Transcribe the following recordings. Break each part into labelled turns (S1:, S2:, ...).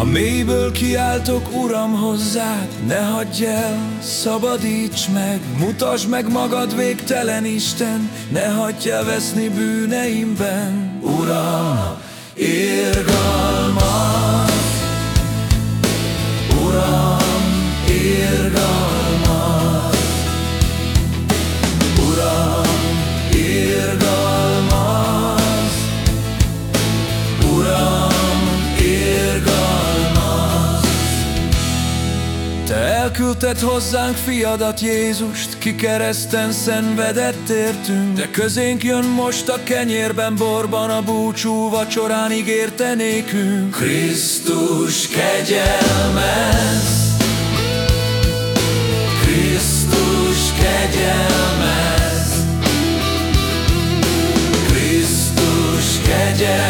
S1: A mélyből kiáltok, Uram, hozzád, ne hagyj el, szabadíts meg, mutasd meg magad végtelen Isten, ne hagyj el veszni bűneimben, Uram, elküldted hozzánk fiadat Jézust, ki kereszten szenvedett értünk. De közénk jön most a kenyérben, borban, a búcsú vacsorán ígérte nékünk. Krisztus kegyelmez, Krisztus kegyelmez, Krisztus kegyelmez,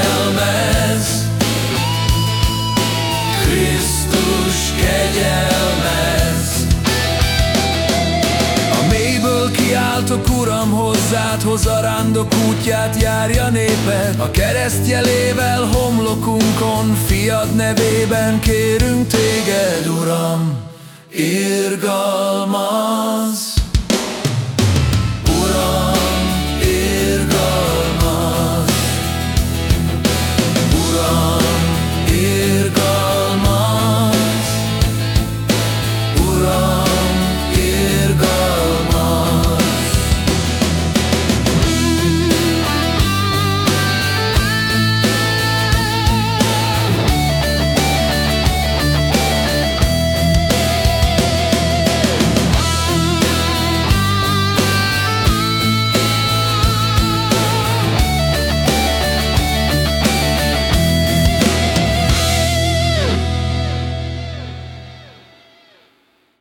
S1: kiáltok, Uram, hozzád, hoz a rándok útját, járja néped. A kereszt jelével homlokunkon, fiad nevében kérünk téged, Uram, irgalmaz.